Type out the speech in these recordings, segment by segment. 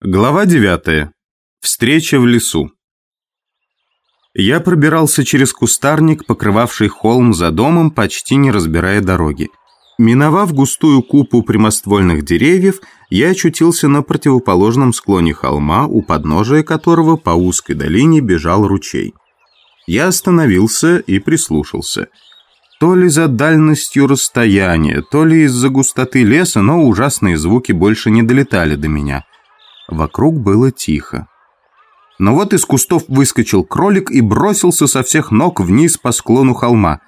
Глава 9. Встреча в лесу. Я пробирался через кустарник, покрывавший холм за домом, почти не разбирая дороги. Миновав густую купу прямоствольных деревьев, я очутился на противоположном склоне холма, у подножия которого по узкой долине бежал ручей. Я остановился и прислушался. То ли за дальностью расстояния, то ли из-за густоты леса, но ужасные звуки больше не долетали до меня – Вокруг было тихо. Но вот из кустов выскочил кролик и бросился со всех ног вниз по склону холма.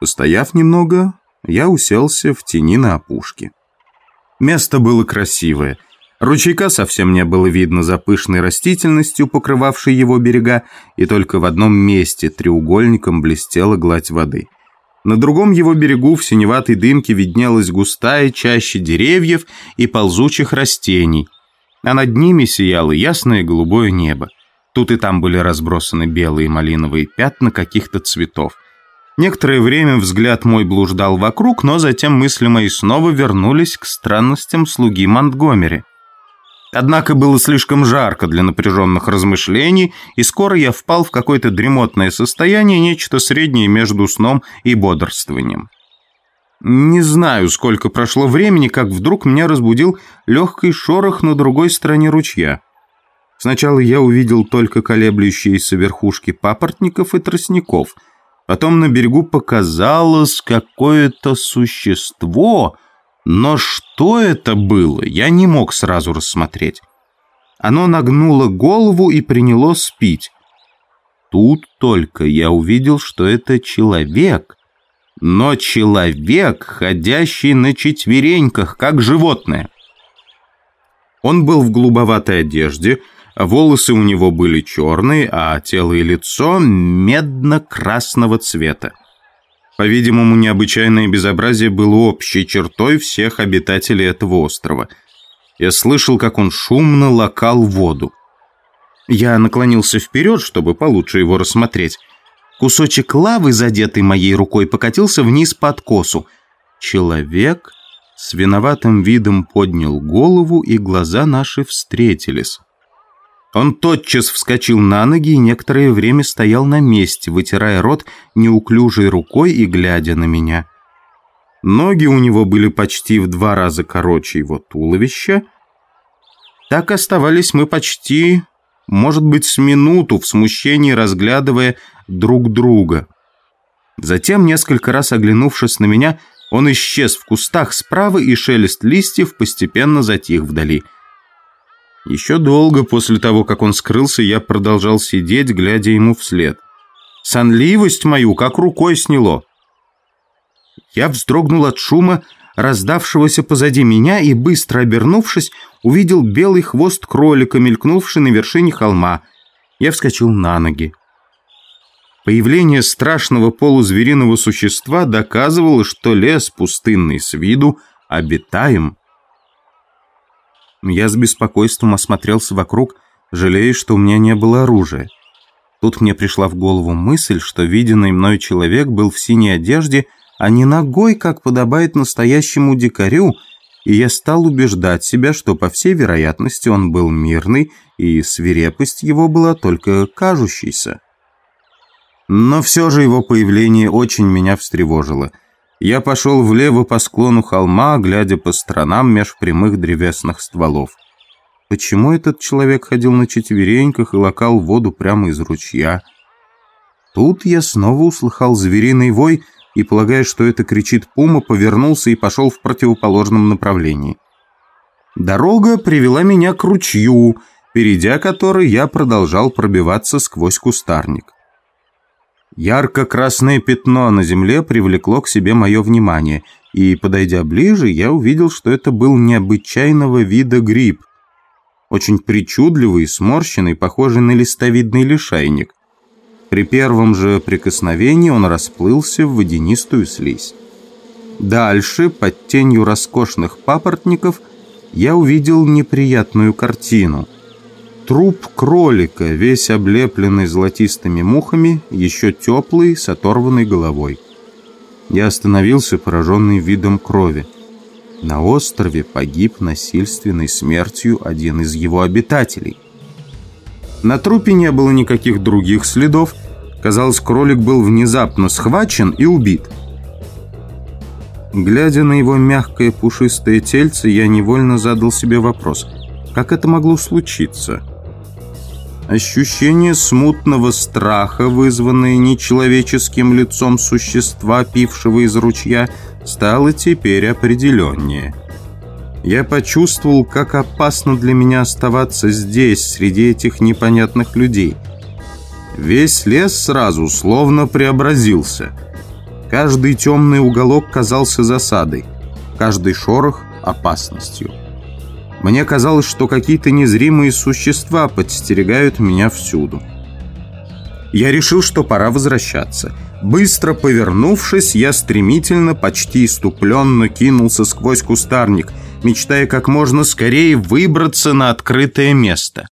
Постояв немного, я уселся в тени на опушке. Место было красивое. Ручейка совсем не было видно за пышной растительностью, покрывавшей его берега, и только в одном месте треугольником блестела гладь воды. На другом его берегу в синеватой дымке виднелась густая чаща деревьев и ползучих растений – а над ними сияло ясное голубое небо. Тут и там были разбросаны белые малиновые пятна каких-то цветов. Некоторое время взгляд мой блуждал вокруг, но затем мысли мои снова вернулись к странностям слуги Монтгомери. Однако было слишком жарко для напряженных размышлений, и скоро я впал в какое-то дремотное состояние, нечто среднее между сном и бодрствованием. Не знаю, сколько прошло времени, как вдруг меня разбудил легкий шорох на другой стороне ручья. Сначала я увидел только колеблющиеся верхушки папоротников и тростников. Потом на берегу показалось какое-то существо, но что это было, я не мог сразу рассмотреть. Оно нагнуло голову и приняло спить. Тут только я увидел, что это человек — но человек, ходящий на четвереньках, как животное. Он был в голубоватой одежде, волосы у него были черные, а тело и лицо медно-красного цвета. По-видимому, необычайное безобразие было общей чертой всех обитателей этого острова. Я слышал, как он шумно лакал воду. Я наклонился вперед, чтобы получше его рассмотреть. Кусочек лавы, задетый моей рукой, покатился вниз по откосу. Человек с виноватым видом поднял голову, и глаза наши встретились. Он тотчас вскочил на ноги и некоторое время стоял на месте, вытирая рот неуклюжей рукой и глядя на меня. Ноги у него были почти в два раза короче его туловища. Так оставались мы почти, может быть, с минуту в смущении разглядывая друг друга. Затем, несколько раз оглянувшись на меня, он исчез в кустах справа, и шелест листьев постепенно затих вдали. Еще долго после того, как он скрылся, я продолжал сидеть, глядя ему вслед. Сонливость мою как рукой сняло. Я вздрогнул от шума, раздавшегося позади меня, и, быстро обернувшись, увидел белый хвост кролика, мелькнувший на вершине холма. Я вскочил на ноги. Появление страшного полузвериного существа доказывало, что лес, пустынный с виду, обитаем. Я с беспокойством осмотрелся вокруг, жалея, что у меня не было оружия. Тут мне пришла в голову мысль, что виденный мной человек был в синей одежде, а не ногой, как подобает настоящему дикарю, и я стал убеждать себя, что, по всей вероятности, он был мирный, и свирепость его была только кажущейся. Но все же его появление очень меня встревожило. Я пошел влево по склону холма, глядя по сторонам меж прямых древесных стволов. Почему этот человек ходил на четвереньках и лакал воду прямо из ручья? Тут я снова услыхал звериный вой и, полагая, что это кричит пума, повернулся и пошел в противоположном направлении. Дорога привела меня к ручью, перейдя который я продолжал пробиваться сквозь кустарник. Ярко-красное пятно на земле привлекло к себе мое внимание, и, подойдя ближе, я увидел, что это был необычайного вида гриб. Очень причудливый, сморщенный, похожий на листовидный лишайник. При первом же прикосновении он расплылся в водянистую слизь. Дальше, под тенью роскошных папоротников, я увидел неприятную картину – Труп кролика, весь облепленный золотистыми мухами, еще теплый, с оторванной головой. Я остановился, пораженный видом крови. На острове погиб насильственной смертью один из его обитателей. На трупе не было никаких других следов. Казалось, кролик был внезапно схвачен и убит. Глядя на его мягкое пушистое тельце, я невольно задал себе вопрос, как это могло случиться? Ощущение смутного страха, вызванное нечеловеческим лицом существа, пившего из ручья, стало теперь определеннее. Я почувствовал, как опасно для меня оставаться здесь, среди этих непонятных людей. Весь лес сразу словно преобразился. Каждый темный уголок казался засадой, каждый шорох — опасностью. Мне казалось, что какие-то незримые существа подстерегают меня всюду. Я решил, что пора возвращаться. Быстро повернувшись, я стремительно, почти иступленно кинулся сквозь кустарник, мечтая как можно скорее выбраться на открытое место.